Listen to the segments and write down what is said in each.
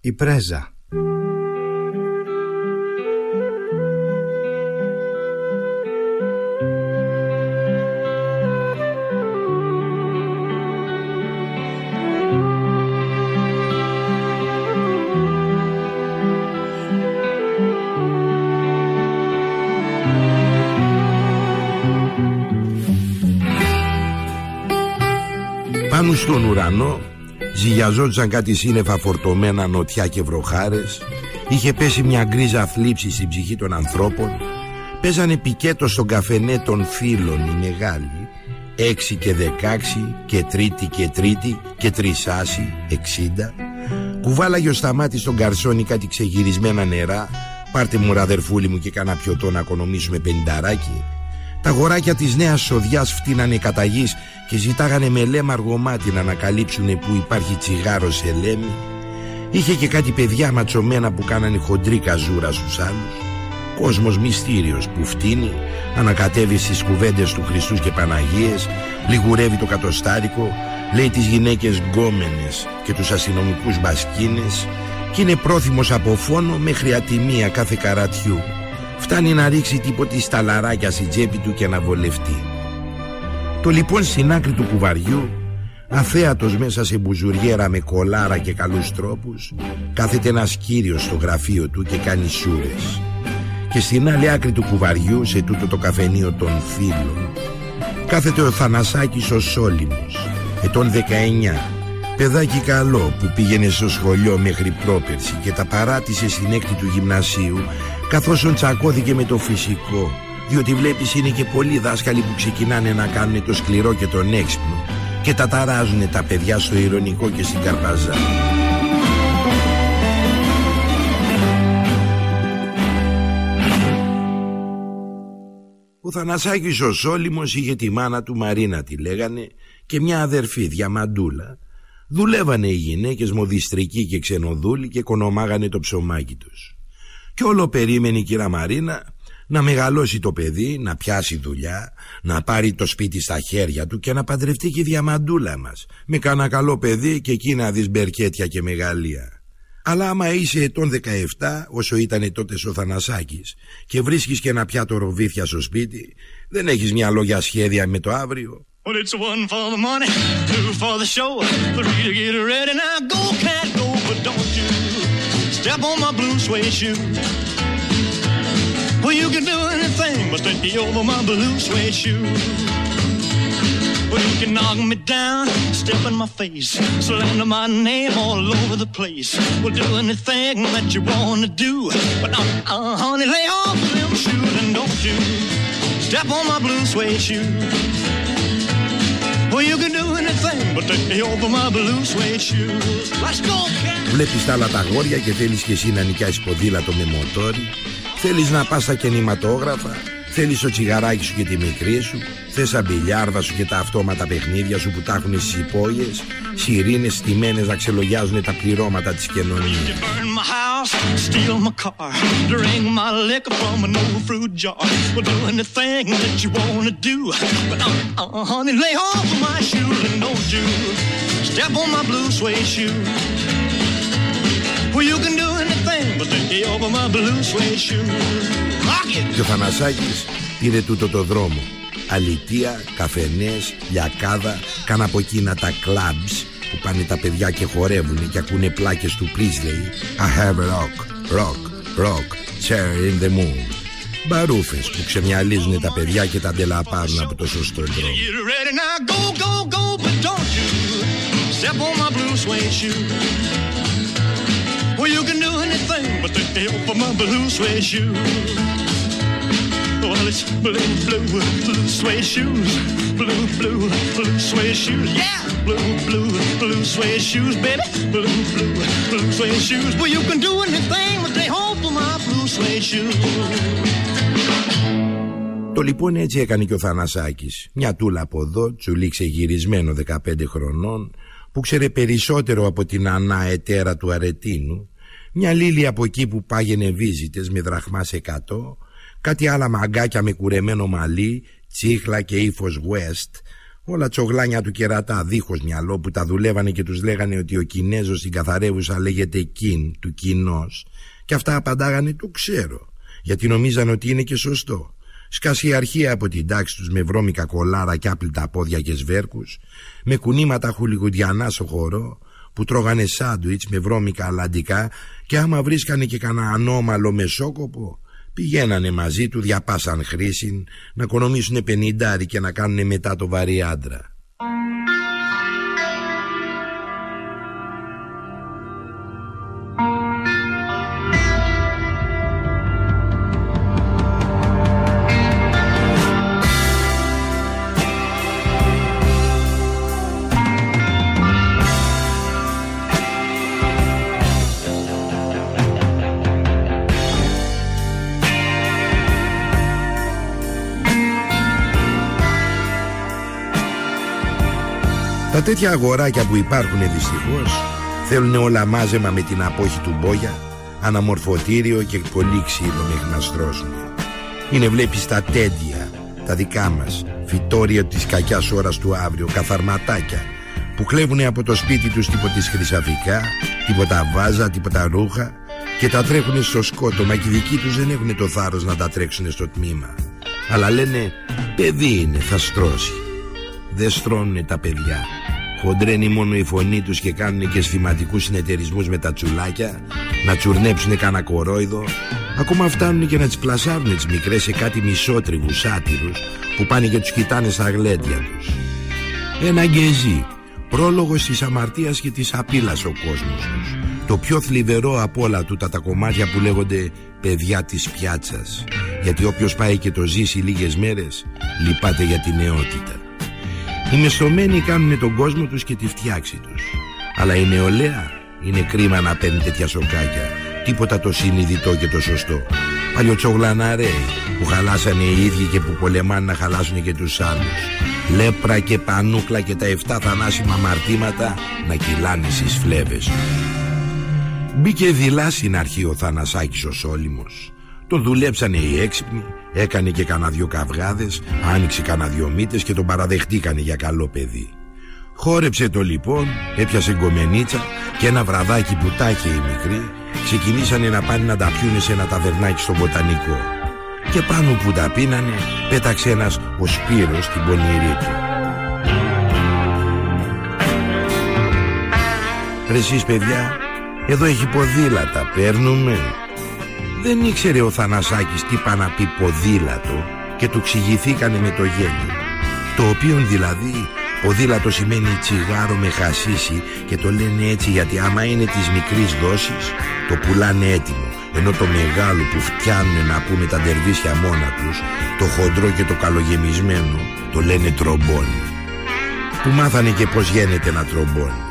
Η πρέζα Πάνω στον ουρανό ζυγιαζόντουσαν κάτι σύννεφα φορτωμένα νοτιά και βροχάρες. Είχε πέσει μια γκρίζα θλίψη στην ψυχή των ανθρώπων. Παίζανε πικέτο στον καφενέ των φίλων οι μεγάλοι. Έξι και δεκάξι και τρίτη και τρίτη και τρισάσι εξήντα. Κουβάλαγε ο Σταμάτης στον καρσόνι κάτι ξεγυρισμένα νερά. Πάρτε μου ραδερφούλη μου και κάνα πιωτό να οικονομήσουμε πενταράκι τα γοράκια της νέας σοδιάς φτύνανε κατά γης και ζητάγανε με λέμα αργομάτι να ανακαλύψουν που υπάρχει τσιγάρο σε λέμι. Είχε και κάτι παιδιά ματσωμένα που κάνανε χοντρή καζούρα στους άλλους. Κόσμος μυστήριος που φτύνει, ανακατεύει στις κουβέντες του Χριστούς και Παναγίες, λιγουρεύει το κατοστάρικο, λέει τις γυναίκες γκόμενες και τους αστυνομικούς μπασκίνες και είναι πρόθυμος από φόνο μέχρι ατιμία κάθε καρατιού. Φτάνει να ρίξει τίποτη σταλαράκια στην τσέπη του και να βολευτεί. Το λοιπόν στην άκρη του κουβαριού Αθέατος μέσα σε μπουζουριέρα με κολάρα και καλούς τρόπους Κάθεται ένας κύριος στο γραφείο του και κάνει σούρες Και στην άλλη άκρη του κουβαριού σε τούτο το καφενείο των φίλων Κάθεται ο Θανασάκης ο Σόλυμος Ετών 19 Παιδάκι καλό που πήγαινε στο σχολείο μέχρι πρόπερση Και τα παράτησε στην έκτη του γυμνασίου Καθώς τσακώθηκε με το φυσικό διότι βλέπεις είναι και πολλοί δάσκαλοι που ξεκινάνε να κάνουν το σκληρό και τον έξυπνο και τα ταράζουν τα παιδιά στο ηρωνικό και στην καρπαζά. Ο Θανασάκης ο Σόλυμος είχε τη μάνα του Μαρίνα τη λέγανε και μια αδερφή διαμαντούλα. Δουλεύανε οι γυναίκες μοδιστρικοί και ξενοδούλοι και κονομάγανε το ψωμάκι τους. Και όλο περίμενε η κυρία Μαρίνα να μεγαλώσει το παιδί, να πιάσει δουλειά, να πάρει το σπίτι στα χέρια του και να παντρευτεί και η διαμαντούλα μας. Με κάνα καλό παιδί και εκεί να δεις μπερκέτια και μεγαλεία. Αλλά άμα είσαι ετών 17, όσο ήταν τότε ο Θανασάκης, και βρίσκεις και ένα πιάτο ροβίθια στο σπίτι, δεν έχεις μια λόγια σχέδια με το αύριο. Well, it's one for the money, two for the show, three to get ready. Now go, cat, go, but don't you step on my blue suede shoe. Well, you can do anything but me over my blue suede shoe. Well, you can knock me down, step in my face, slander my name all over the place. Well, do anything that you want to do. But, uh, uh, honey, lay off them shoes and don't you step on my blue suede shoe. Βλέπεις τα άλλα τα γόρια και θέλεις και εσύ να νοικιάσεις ποδήλατο με μοτόρι; Θέλεις να πας στα κινηματόγραφα; Θέλεις το τσιγαράκι σου και τη μικρή σου; Θες τα μπιλιάρδα σου και τα αυτόματα παιχνίδια σου που τα έχουν στις υπόγειες; Σιρήνες στημένες να ξελογιάζουν τα πληρώματα της κοινωνίας Step on my blue suede shoe. Well, you can do και ο Θανασάκης πήρε τούτο το δρόμο. Αλητία, καφενές, λιακάδα Καν από εκείνα τα κλαμπς Που πάνε τα παιδιά και χορεύουν Και ακούνε πλάκες του Πρίσλεϊ I have a rock, rock, rock Chair in the moon. Μπαρούφες που ξεμιαλίζουν τα παιδιά Και τα αντελαπάρουν από το σωστό δρόμο Well, you can do anything but take me off of my blue suede shoes. Well, it's blue, blue, blue suede shoes. Blue, blue, blue suede shoes. Yeah! Blue, blue, blue suede shoes, baby. Blue, blue, blue suede shoes. Well, you can do anything but take off of my blue suede shoes. Το λοιπόν έτσι έκανε και ο Θανασάκης Μια τούλα από εδώ, τσουλί ξεγυρισμένο 15 χρονών Που ξέρε περισσότερο από την ανά ετέρα του αρετίνου μια λίλη από εκεί που πάγαινε βίζιτες με δραχμά σε εκατό, κάτι άλλα μαγκάκια με κουρεμένο μαλλί, τσίχλα και ύφος West, Όλα τσογλάνια του κερατά δίχως μυαλό που τα δουλεύανε και τους λέγανε ότι ο Κινέζος στην καθαρεύουσα λέγεται Κιν, του Κινός και αυτά απαντάγανε του ξέρω γιατί νομίζανε ότι είναι και σωστό. Σκάσει αρχεία από την τάξη τους με βρώμικα κολάρα και άπλυτα πόδια και σβέρκους με κουνήματα χουλιγουντιανά στο χώρο που τρώγανε σάντουιτς με βρώμικα αλαντικά και άμα βρίσκανε και κανένα ανώμαλο μεσόκοπο πηγαίνανε μαζί του διαπάσαν χρήση να οικονομήσουν πενιντάρι και να κάνουν μετά το βαρύ άντρα. Τέτοια αγοράκια που υπάρχουν δυστυχώς θέλουν όλα μάζεμα με την απόχη του μπόγια, αναμορφωτήριο και πολύ ξύλο μέχρι να στρώσουν. Είναι βλέπεις τα τέντια, τα δικά μας, φυτόρια της κακιάς ώρας του αύριο, καθαρματάκια, που κλέβουν από το σπίτι τους τίποτα χρυσαφικά, τίποτα βάζα, τίποτα ρούχα και τα τρέχουν στο σκότωμα και οι δικοί τους δεν έχουν το θάρρος να τα τρέξουν στο τμήμα. Αλλά λένε παιδί είναι, θα στρώσει. Δεν στρώνουν τα παιδιά. Χοντρένει μόνο η φωνή τους και κάνουν και σφηματικούς συνεταιρισμούς με τα τσουλάκια να τσουρνέψουν κανένα κορόιδο. Ακόμα φτάνουν και να τις πλασάρουν τις μικρές σε κάτι μισότριβους άτυρους που πάνε και τους κοιτάνε στα γλέντια τους. Ένα γκεζί πρόλογος της αμαρτίας και της απειλάς ο κόσμος τους. Το πιο θλιβερό από όλα τούτα τα κομμάτια που λέγονται παιδιά της πιάτσας γιατί όποιος πάει και το ζήσει λίγες μέρες λυπάται για τη νεότητα οι μεσομένοι κάνουν τον κόσμο τους και τη φτιάξη τους. Αλλά η νεολαία είναι κρίμα να παίρνει τέτοια σοκάκια. Τίποτα το συνειδητό και το σωστό. Παλιοτσογλαναρέοι που χαλάσανε οι ίδιοι και που πολεμάνε να χαλάσουν και τους άλλους. Λέπρα και πανούκλα και τα 7 θανάσιμα αμαρτήματα να κυλάνε στις φλέβες Μπήκε δειλά στην αρχή ο Θανασάκης ο Σόλυμος τον δουλέψανε οι έξυπνοι, έκανε και κανένα δυο καυγάδες, άνοιξε κανένα δυο μύτες και τον παραδεχτήκανε για καλό παιδί. Χόρεψε το λοιπόν, έπιασε γκομενίτσα και ένα βραδάκι που τάχε η μικρή, ξεκινήσανε να πάνε να τα πιούνε σε ένα ταβερνάκι στο βοτανικό. Και πάνω που τα πίνανε, πέταξε ένας ο Σπύρος στην πονηρή του. Ρε εσείς παιδιά, εδώ έχει ποδήλατα, παίρνουμε. Δεν ήξερε ο Θανασάκης τι πά να πει ποδήλατο και του ξηγηθήκανε με το γέλιο. Το οποίο δηλαδή ποδήλατο σημαίνει τσιγάρο με χασίσι και το λένε έτσι γιατί άμα είναι της μικρής δόσης το πουλάνε έτοιμο ενώ το μεγάλο που φτιάνουνε να πούμε τα ντερβίσια μόνα τους το χοντρό και το καλογεμισμένο το λένε τρομπόνι. Του μάθανε και πως γίνεται ένα τρομπόνι.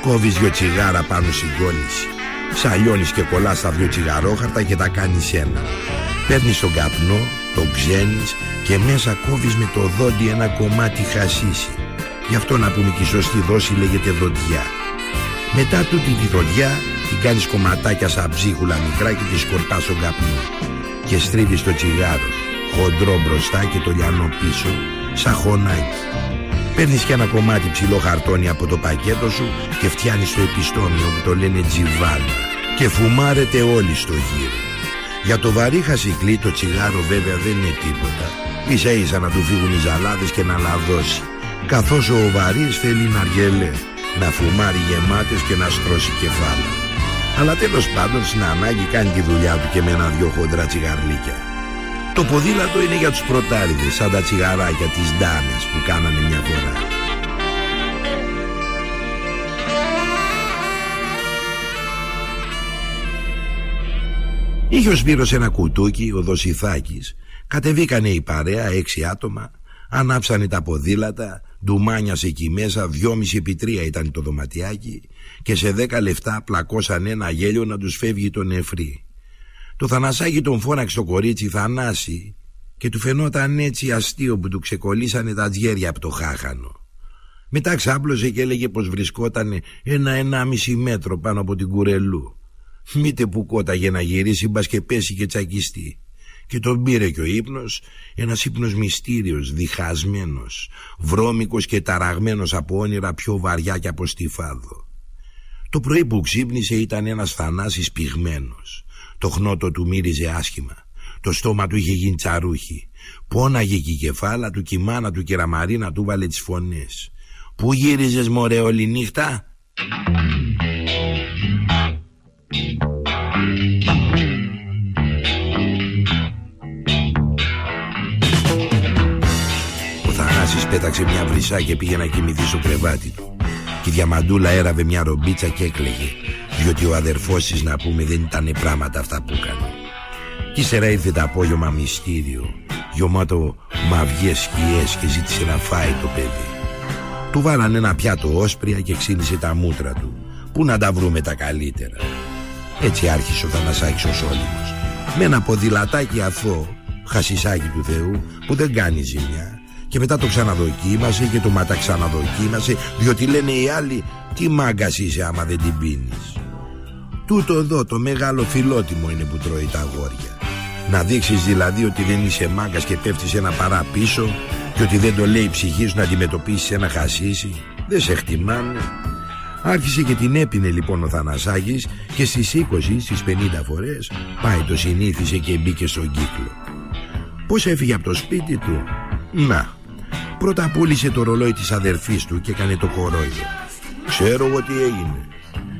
Κόβεις δυο τσιγάρα πάνω στην κόλληση Ψαλιώνεις και κολλάς τα δυο τσιγαρόχαρτα και τα κάνεις ένα. Παίρνεις τον καπνό, το ξένεις και μέσα κόβεις με το δόντι ένα κομμάτι χασίσι. Γι' αυτό να πούμε και η σωστή δόση λέγεται δοντιά. Μετά τούτη τη δοντιά την κάνεις κομματάκια σαν ψίχουλα μικρά και τη σκορπάς στον καπνό. Και στρίβεις το τσιγάρο, χοντρό μπροστά και το λιανό πίσω, σαν χωνάκι. Παίρνεις και ένα κομμάτι ψηλό χαρτόνι από το πακέτο σου και φτιάνεις το επιστόμιο που το λένε τζιβάλα και φουμάρετε όλοι στο γύρο. Για το βαρύ χασικλί το τσιγάρο βέβαια δεν είναι τίποτα. Ίσα ίσα να του φύγουν οι ζαλάδες και να λαδώσει. Καθώς ο βαρύς θέλει να αργελέ, να φουμάρει γεμάτες και να στρώσει κεφάλα. Αλλά τέλος πάντων στην ανάγκη κάνει τη δουλειά του και με ένα δυο χοντρά τσιγαρλίκια. Το ποδήλατο είναι για τους πρωτάριδες σαν τα τσιγαράκια της Ντάνες που κάνανε μια φορά. Είχε ο Σπύρος ένα κουτούκι, ο Δοσιθάκης. Κατεβήκανε η παρέα, έξι άτομα, ανάψανε τα ποδήλατα, ντουμάνιασε εκεί μέσα, δυόμιση επί τρία ήταν το δωματιάκι και σε δέκα λεφτά πλακώσαν ένα γέλιο να τους φεύγει το νεφρί. Το Θανασάκι τον φώναξε το κορίτσι Θανάση και του φαινόταν έτσι αστείο που του ξεκολλήσανε τα τζέρια από το χάχανο. Μετά ξάπλωσε και έλεγε πως βρισκόταν ένα-ενάμιση μέτρο πάνω από την κουρελού. Μήτε που κόταγε να γυρίσει μπας και πέσει και τσακιστεί. και τον πήρε και ο ύπνος, ένας ύπνος μυστήριος, διχασμένος, βρώμικος και ταραγμένος από όνειρα πιο βαριά και από στιφάδο. Το πρωί που ξύπνησε ήταν ένας θανάσης πυγμένος. Το χνότο του μύριζε άσχημα. Το στόμα του είχε γίνει τσαρούχι. Πόναγε και η κεφάλα του και η μάνα του και Ραμαρίνα του βάλε τις φωνές. Πού γύριζες μωρέ όλη νύχτα; Ο Θανάσης πέταξε μια βρυσά και πήγε να κοιμηθεί στο κρεβάτι του. Και η διαμαντούλα έραβε μια ρομπίτσα και έκλαιγε. Διότι ο αδερφός της να πούμε δεν ήταν πράγματα αυτά που έκανε. Κι ύστερα ήρθε το απόγευμα μυστήριο, γεμάτο μαυγές σκιές και ζήτησε να φάει το παιδί. Του βάλανε ένα πιάτο όσπρια και ξύνησε τα μούτρα του. Πού να τα βρούμε τα καλύτερα; Έτσι άρχισε ο Θανασάκης ο Σόλυμος. Με ένα ποδηλατάκι αθώο, χασισάκι του Θεού, που δεν κάνει ζημιά. Και μετά το ξαναδοκίμασε και το ματαξαναδοκίμασε, διότι λένε οι άλλοι, τι μάγκας είσαι άμα δεν την πίνεις. Τούτο εδώ το μεγάλο φιλότιμο είναι που τρώει τα αγόρια. Να δείξεις δηλαδή ότι δεν είσαι μάγκας και πέφτεις ένα παρά πίσω και ότι δεν το λέει η ψυχή σου να αντιμετωπίσεις ένα χασίσι. Δεν σε χτιμάνε. Άρχισε και την έπινε λοιπόν ο Θανασάκης και στις 20, στις 50 φορές πάει το συνήθισε και μπήκε στον κύκλο. Πώς έφυγε από το σπίτι του; Να, πρώτα πούλησε το ρολόι της αδερφής του και έκανε το κορόιδο. Ξέρω εγώ τι έγινε.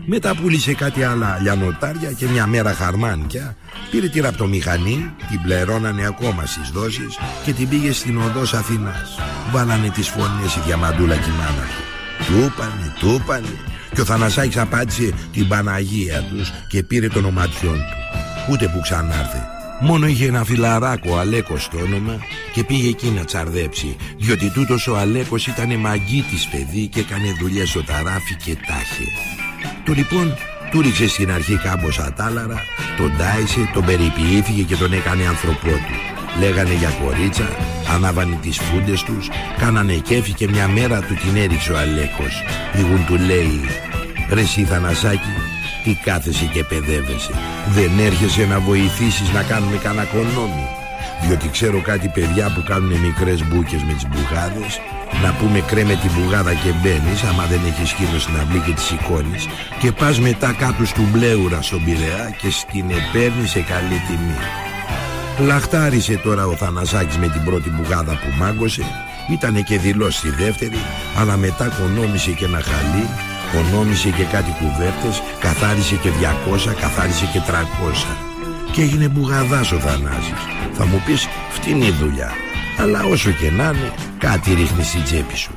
Μετά πούλησε κάτι άλλα λιανοτάρια και μια μέρα χαρμάνικια Πήρε τη ραπτομηχανή, την πληρώνανε ακόμα στις δόσεις και την πήγε στην οδός Αθηνάς. Βάλανε τις φωνές η διαμαντούλα και η μάνα του. Τούπανε, τούπανε και ο Θανασάκης απάντησε την Παναγία τους και πήρε τον οματιόν του. Ούτε που ξανάρθε. Μόνο είχε ένα φιλαράκο Αλέκος το όνομα και πήγε εκεί να τσαρδέψει διότι τούτος ο Αλέκος ήταν μαγκίτης παιδί και έκανε δουλειές στο ταράφι και τάχε. Το λοιπόν του ρίξε στην αρχή κάμποσα τάλαρα, τον τάισε, τον περιποιήθηκε και τον έκανε άνθρωπό του. Λέγανε για κορίτσα, ανάβανε τις φούντες τους, κάνανε κέφι και μια μέρα του την έριξε ο Αλέκος. Λίγουν του λέει, ρε εσύ Θανασάκη, τι κάθεσαι και παιδεύεσαι. Δεν έρχεσαι να βοηθήσεις να κάνουμε κανένα κονόμι. Διότι ξέρω κάτι παιδιά που κάνουν μικρές μπούκες με τις μπουγάδες να πούμε κρέμε την μπουγάδα και μπαίνεις, άμα δεν έχεις σκύλο στην αυλή και τη σηκώνει, και πας μετά κάτω του μπλέουρα στον Πειραιά και στην επέρνει σε καλή τιμή. Λαχτάρισε τώρα ο Θανασάκης με την πρώτη μπουγάδα που μάγκωσε, ήτανε και δηλώ στη δεύτερη, αλλά μετά κονόμησε και ένα χαλί, κονόμησε και κάτι κουβέρτες, καθάρισε και 200, καθάρισε και 300. Και έγινε μπουγαδάς ο Θανάσης. Θα μου πεις φτηνή δουλειά. Αλλά όσο και να είναι, κάτι ρίχνει στην τσέπη σου.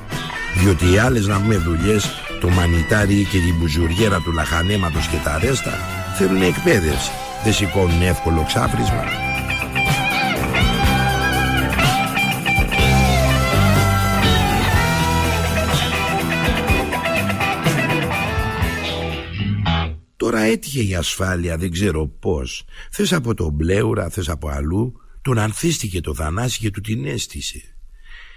Διότι οι άλλες να πούμε δουλειές, το μανιτάρι και την μπουζουριέρα του λαχανέματος και τα ρέστα θέλουν εκπαίδευση. Δεν σηκώνουν εύκολο ξάφρισμα. Τώρα έτυχε η ασφάλεια, δεν ξέρω πώς. Θες από τον Μπλέουρα, θες από αλλού, τον ανθίστηκε το Θανάση και του την έστησε.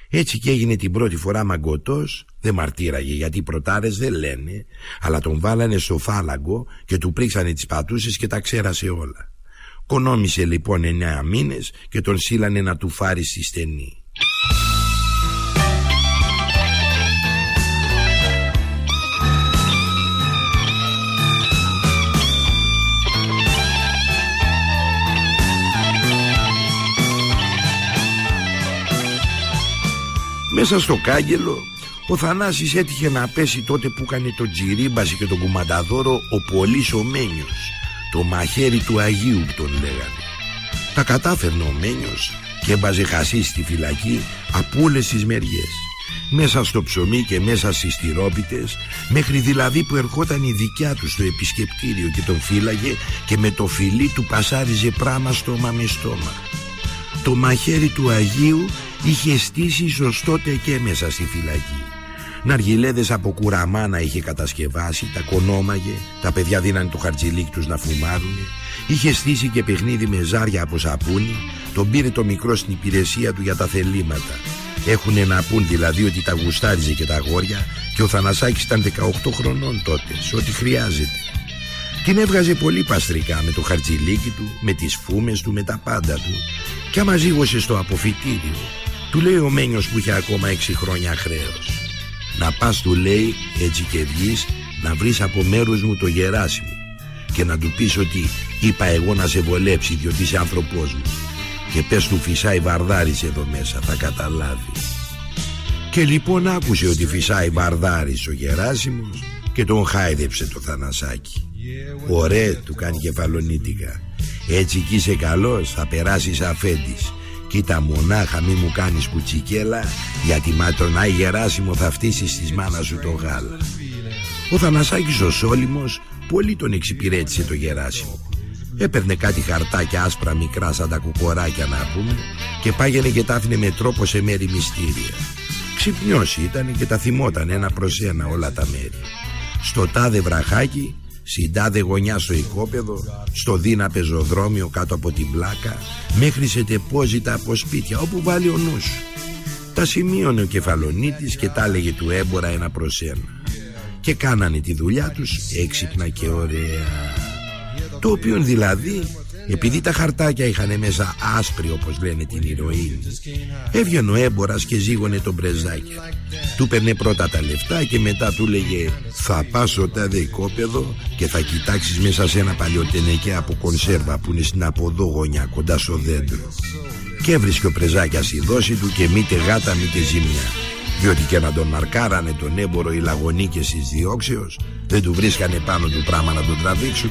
Έτσι και έγινε την πρώτη φορά μαγκωτός, δεν μαρτύραγε γιατί οι προτάρες δεν λένε, αλλά τον βάλανε στο φάλαγκο και του πρίξανε τις πατούσες και τα ξέρασε όλα. Κονόμησε λοιπόν εννέα μήνες και τον σύλλανε να του φάρει στη στενή. Μέσα στο κάγκελο ο Θανάσης έτυχε να πέσει τότε που έκανε τον Τζιρίμπαση και τον Κουμανταδόρο ο Πολύς ο Μένιος το μαχαίρι του Αγίου που τον λέγανε. Τα κατάφερνε ο Μένιος και έμπαζε χασί στη φυλακή από όλες τις μεριές. Μέσα στο ψωμί και μέσα στις τυρόπιτες μέχρι δηλαδή που ερχόταν η δικιά του στο επισκεπτήριο και τον φύλαγε και με το φιλί του πασάριζε πράμα στόμα με στόμα. Το μαχαίρι του Αγίου είχε στήσει σωστότε και μέσα στη φυλακή. Ναργιλέδες από κουραμάνα είχε κατασκευάσει, τα κονόμαγε, τα παιδιά δίνανε το χαρτζιλίκ τους να φουμάρουνε. Είχε στήσει και παιχνίδι με ζάρια από σαπούνι, τον πήρε το μικρό στην υπηρεσία του για τα θελήματα. Έχουνε να πούν δηλαδή ότι τα γουστάριζε και τα αγόρια και ο Θανασάκης ήταν 18 χρονών τότε, σε ό,τι χρειάζεται. Την έβγαζε πολύ παστρικά με το χαρτζιλίκι του, με τις φούμες του, με τα πάντα του και άμα ζήγωσε στο αποφυτήριο του λέει ο Μένιος που είχε ακόμα έξι χρόνια χρέος. Να πας του λέει έτσι και βγεις να βρεις από μέρους μου το Γεράσιμο και να του πεις ότι είπα εγώ να σε βολέψει διότι είσαι άνθρωπός μου. Και πες του φυσάει βαρδάρης εδώ μέσα θα καταλάβει. Και λοιπόν άκουσε ότι φυσάει βαρδάρης ο Γεράσιμος και τον χάιδεψε το Θανασάκι. Ωραία του κάνει κεφαλονίτικα. Έτσι κι είσαι καλός θα περάσεις αφέντης Κοίτα μονάχα μη μου κάνεις κουτσικέλα Γιατί μα τον Άι Γεράσιμο θα φτύσεις της μάνας σου το γάλα. Ο Θανασάκης ο Σόλυμος Πολύ τον εξυπηρέτησε το Γεράσιμο. Έπαιρνε κάτι χαρτάκια άσπρα μικρά σαν τα κουκοράκια να πούμε Και πάγαινε και τα άφηνε με τρόπο σε μέρη μυστήρια. Ξυπνιός ήταν και τα θυμόταν ένα προς ένα όλα τα μέρη. Στο τάδε βραχάκι Συντάδε γωνιά στο οικόπεδο Στο δίνα πεζοδρόμιο κάτω από την πλάκα Μέχρι σε τεπόζιτα από σπίτια Όπου βάλει ο νους. Τα σημείωνε ο κεφαλονίτης Και τα έλεγε του έμπορα ένα προς ένα. Και κάνανε τη δουλειά τους έξυπνα και ωραία. Το οποίο δηλαδή επειδή τα χαρτάκια είχαν μέσα άσπρη όπως λένε την ηρωίνη Έβγαινε ο έμπορας και ζήγωνε τον πρεζάκι Του παίρνε πρώτα τα λεφτά και μετά του λέγε Θα πας στο τάδε οικόπεδο και θα κοιτάξεις μέσα σε ένα παλιοτενεκέ από κονσέρβα που είναι στην αποδό γωνιά κοντά στο δέντρο Και έβρισκε ο πρεζάκια η δόση του και μήτε γάτα μήτε ζημιά. Διότι και να τον μαρκάρανε τον έμπορο οι λαγωνίκες της διώξεως δεν του βρίσκανε πάνω του πράγμα να τον τραβήξουν.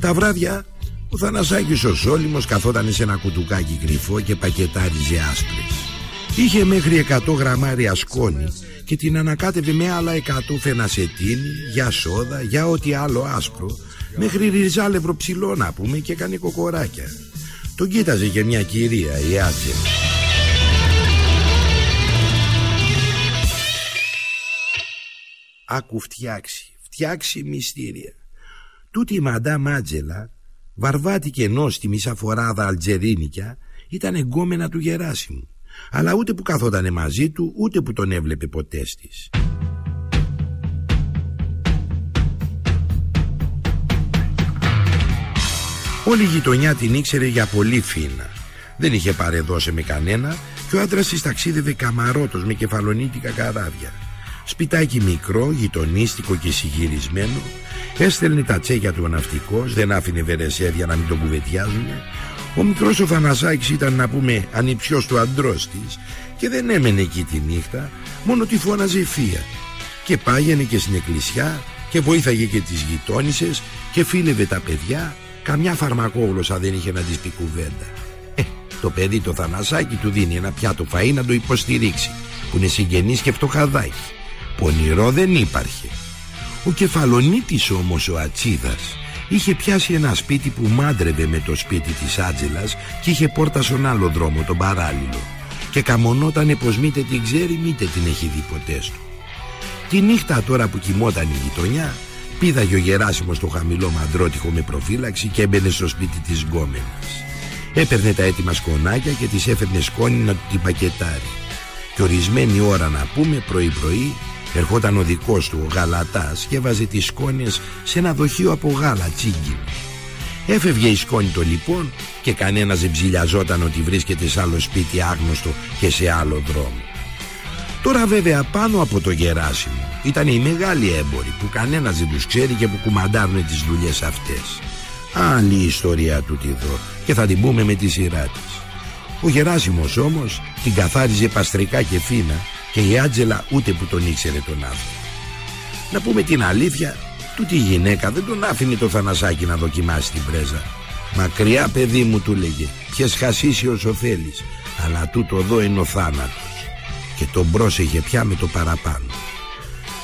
Τα βράδια ο Θανασάκης ο Σόλυμος καθόταν σε ένα κουτουκάκι κρυφό και πακετάριζε άσπρες. Είχε μέχρι 100 γραμμάρια σκόνη και την ανακάτευε με άλλα 100 φενασετίνη, για σόδα, για ό,τι άλλο άσπρο, μέχρι ριζάλευρο ψηλό να πούμε και έκανε κοκοράκια. Τον κοίταζε και μια κυρία, η Άτζε. Άκου φτιάξει, φτιάξει μυστήρια. Τούτη η μαντά Μάτζελα βαρβάτη και νόστιμη σαν φοράδα αλτζερίνικια ήταν εγκόμενα του Γεράσιμου αλλά ούτε που καθότανε μαζί του ούτε που τον έβλεπε ποτέ της. Όλη η γειτονιά την ήξερε για πολύ φίνα. Δεν είχε παρεδώσει με κανένα και ο άντρας της ταξίδευε καμαρότος με κεφαλονίτικα καράβια. Σπιτάκι μικρό, γειτονίστικο και συγυρισμένο Έστελνε τα τσέκια του ο ναυτικός Δεν άφηνε βερεσέδια να μην τον κουβετιάζουν Ο μικρός ο Θανασάκης ήταν να πούμε ανιψιός του αντρός της Και δεν έμενε εκεί τη νύχτα Μόνο τη φώναζε η φία. Και πάγαινε και στην εκκλησιά Και βοήθαγε και τις γειτόνισσες Και φίλευε τα παιδιά. Καμιά φαρμακόγλωσσα δεν είχε να της πει κουβέντα. Ε, Το παιδί το Θανασάκη του δίνει ένα πιάτο φαΐ να το υποστηρίξει Που είναι συγγενής και φτωχαδάκι. Πονηρό δεν υπάρχει Ο κεφαλονίτης όμως ο Ατσίδας Είχε πιάσει ένα σπίτι που μάντρευε με το σπίτι της Άτζελας Και είχε πόρτα στον άλλο δρόμο, τον παράλληλο. Και καμονότανε πως μήτε την ξέρει μήτε την έχει δει ποτέ του Τη νύχτα τώρα που κοιμόταν η γειτονιά Πήδαγε ο Γεράσιμος στο χαμηλό μαντρότυχο με προφύλαξη Και έμπαινε στο σπίτι της γκόμενας. Έπαιρνε τα έτοιμα σκονάκια και της έφερνε σκόνη να του την πακετάρει. Και ορισμένη ώρα να πούμε πρωί πρωί Ερχόταν ο δικός του, ο Γαλατάς και έβαζε τις σκόνες σε ένα δοχείο από γάλα τσίγκι. Έφευγε η σκόνη το λοιπόν και κανένας δεν ψηλιαζόταν ότι βρίσκεται σε άλλο σπίτι άγνωστο και σε άλλο δρόμο. Τώρα βέβαια πάνω από το Γεράσιμο ήταν οι μεγάλοι έμποροι που κανένας δεν τους ξέρει και που κουμαντάρουν τις δουλειές αυτές. Άλλη ιστορία του εδώ και θα την πούμε με τη σειρά της. Ο Γεράσιμος όμως την καθάριζε παστρικά και φίνα και η Άτζελα ούτε που τον ήξερε τον άνθρωπο. Να πούμε την αλήθεια, τούτη η γυναίκα δεν τον άφηνε το Θανασάκι να δοκιμάσει την πρέζα. Μακριά παιδί μου του λέγε, πιες χασίσει όσο θέλεις, αλλά τούτο εδώ είναι ο θάνατος. Και τον πρόσεχε πια με το παραπάνω.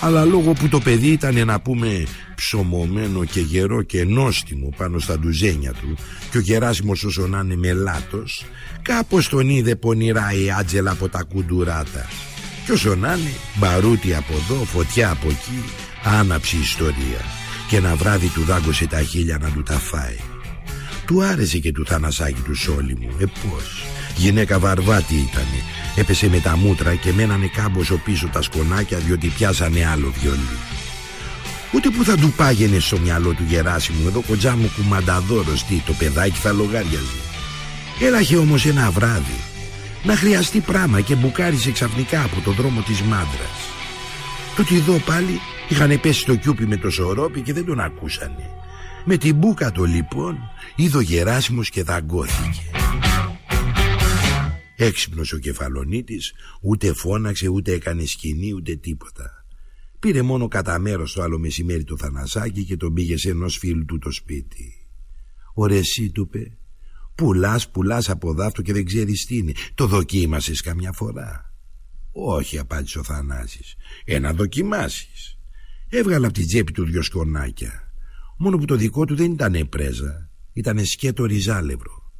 Αλλά λόγω που το παιδί ήταν να πούμε ψωμωμένο και γερό και νόστιμο πάνω στα ντουζένια του και ο Γεράσιμος όσο να είναι μελάτος κάπως τον είδε πονηρά η Άτζελα από τα κουντουράτα κι όσο να είναι, μπαρούτι από εδώ, φωτιά από εκεί, άναψη ιστορία. Και ένα βράδυ του δάγκωσε τα χείλια να του τα φάει. Του άρεσε και του θανασάκι του σόλι μου, ε πώς. Γυναίκα βαρβάτη ήτανε. Έπεσε με τα μούτρα και μένανε κάμποσο πίσω τα σκονάκια διότι πιάσανε άλλο βιολί. Ούτε που θα του πάγαινε στο μυαλό του Γεράσιμου Εδώ κοντζά μου κουμανταδόρος Τι το παιδάκι θα λογάριαζε Έλαχε όμως ένα βράδυ Να χρειαστεί πράμα και μπουκάρισε ξαφνικά από το δρόμο της μάντρας Τότε εδώ πάλι είχαν πέσει στο κιούπι με το σωρόπι και δεν τον ακούσανε. Με την μπούκα το λοιπόν είδε ο Γεράσιμος και δαγκώθηκε. Έξυπνος ο κεφαλονίτης Ούτε φώναξε ούτε έκανε σκηνή ούτε τίποτα. Πήρε μόνο κατά μέρος το άλλο μεσημέρι το Θανασάκι και τον πήγε σε ενός φίλου του το σπίτι. Ωραία εσύ του είπε Πουλάς πουλάς από δάφτο και δεν ξέρεις τι είναι. Το δοκίμασες καμιά φορά; Όχι απάντησε ο Θανάσης. Ένα δοκιμάσεις. Έβγαλε από την τσέπη του δυο σκονάκια. Μόνο που το δικό του δεν ήταν πρέζα Ήταν σκέτο ριζάλευρο.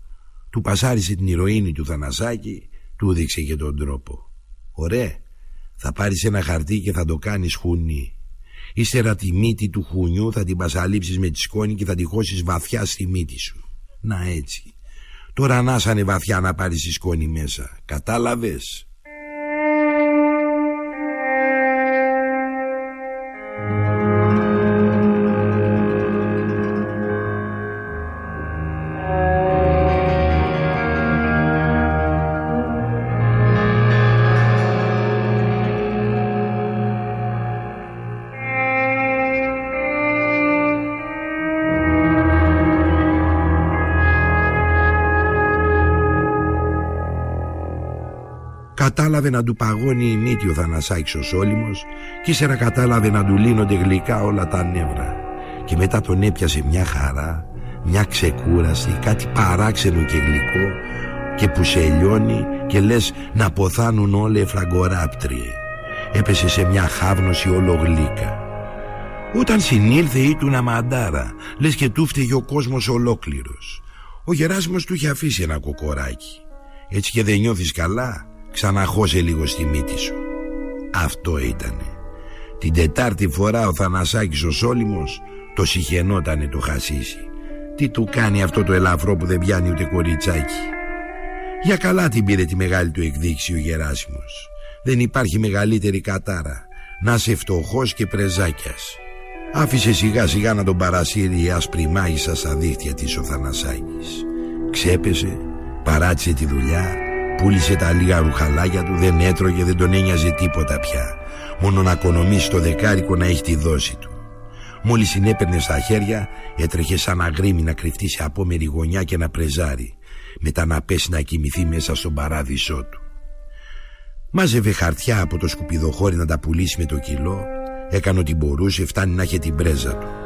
Του πασάρισε την ηρωίνη του Θανασάκη Του δείξε και τον τρόπο. Ωραία θα πάρεις ένα χαρτί και θα το κάνεις χουνί. Ύστερα τη μύτη του χουνιού θα την πασαλείψεις με τη σκόνη και θα τη χώσεις βαθιά στη μύτη σου. Να έτσι Τώρα ανάσανε βαθιά να πάρεις τη σκόνη μέσα. Κατάλαβες; Κατάλαβε να του παγώνει η μύτη ο Θανασάκης ο Σόλυμος και ύστερα κατάλαβε να του λύνονται γλυκά όλα τα νεύρα και μετά τον έπιασε μια χαρά, μια ξεκούραση, κάτι παράξενο και γλυκό και που σε λιώνει και λες να ποθάνουν όλοι εφραγκοράπτριε. Έπεσε σε μια χάβνωση όλο γλύκα. Όταν συνήλθε ήτουν αμαντάρα, λες και του φταίγε ο κόσμος ολόκληρος. Ο Γεράσιμος του είχε αφήσει ένα κοκοράκι. Έτσι και δεν νιώθεις καλά, Ξαναχώσε λίγο στη μύτη σου. Αυτό ήτανε. Την τετάρτη φορά ο Θανασάκης ο Σόλυμος Το συχαινότανε το χασίσι Τι του κάνει αυτό το ελαφρό που δεν πιάνει ούτε κοριτσάκι; Για καλά την πήρε τη μεγάλη του εκδείξη ο Γεράσιμος. Δεν υπάρχει μεγαλύτερη κατάρα. Να είσαι φτωχός και πρεζάκιας. Άφησε σιγά σιγά να τον παρασύρει η άσπρη μάγισσα στα δίχτυα της ο Θανασάκης. Ξέπεσε, παράτησε τη δουλειά Πούλησε τα λίγα ρουχαλάκια του, δεν έτρωγε, δεν τον ένοιαζε τίποτα πια. Μόνο να οικονομήσει το δεκάρικο να έχει τη δόση του. Μόλις συνέπαιρνε στα χέρια, έτρεχε σαν αγρίμι να κρυφτεί σε απόμερη γωνιά και να πρεζάρει. Μετά να πέσει να κοιμηθεί μέσα στον παράδεισό του. Μάζευε χαρτιά από το σκουπιδοχώρι να τα πουλήσει με το κιλό. Έκανε ό,τι μπορούσε, φτάνει να είχε την πρέζα του.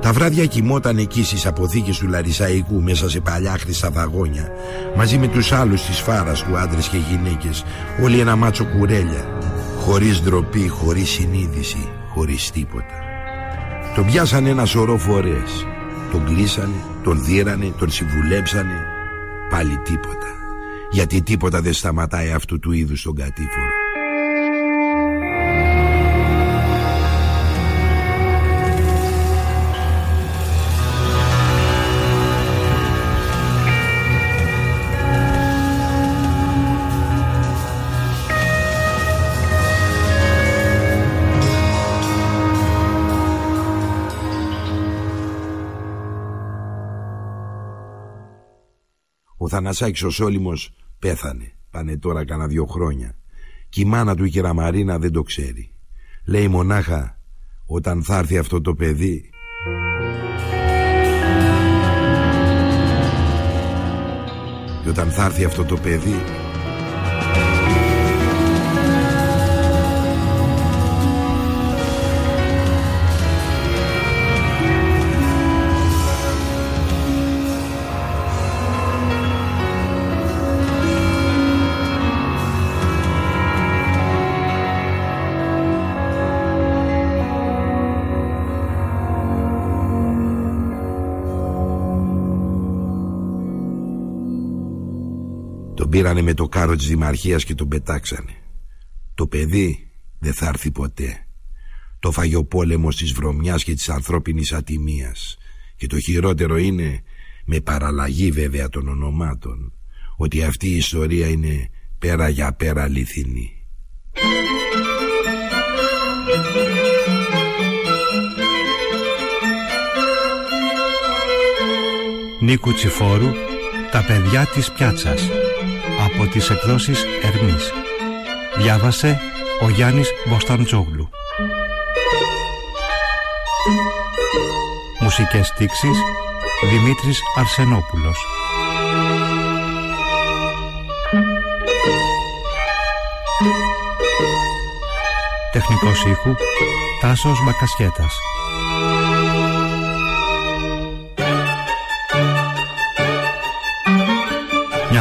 Τα βράδια κοιμόταν εκεί στις αποθήκες του Λαρισαϊκού μέσα σε παλιά χρυσά βαγόνια μαζί με τους άλλους της φάρας του άντρες και γυναίκες όλοι ένα μάτσο κουρέλια χωρίς ντροπή, χωρίς συνείδηση, χωρίς τίποτα. Τον πιάσανε ένα σωρό φορές τον κλείσανε, τον δίρανε, τον συμβουλέψανε πάλι τίποτα γιατί τίποτα δεν σταματάει αυτού του είδους τον κατήφορο. Ο Θανασάκης ο Σόλυμος πέθανε. Πάνε τώρα κάνα δυο χρόνια. Και η μάνα του η Κεραμαρίνα δεν το ξέρει. Λέει μονάχα όταν θα έρθει αυτό το παιδί... Και όταν θα έρθει αυτό το παιδί πήρανε με το κάρο της Δημαρχίας και τον πετάξανε. Το παιδί δεν θα έρθει ποτέ. Το φαγιο πόλεμος της της και της ανθρώπινης ατιμίας. Και το χειρότερο είναι, με παραλλαγή βέβαια των ονομάτων, ότι αυτή η ιστορία είναι πέρα για πέρα αληθινή. Νίκου Τσιφόρου, τα παιδιά της πιάτσας από τις εκδόσεις Ερμής. Διάβασε ο Γιάννης Μποσταντζόγλου. Μουσικές στίξεις Δημήτρης Αρσενόπουλος. Τεχνικός ήχου Τάσος Μακασχέτας.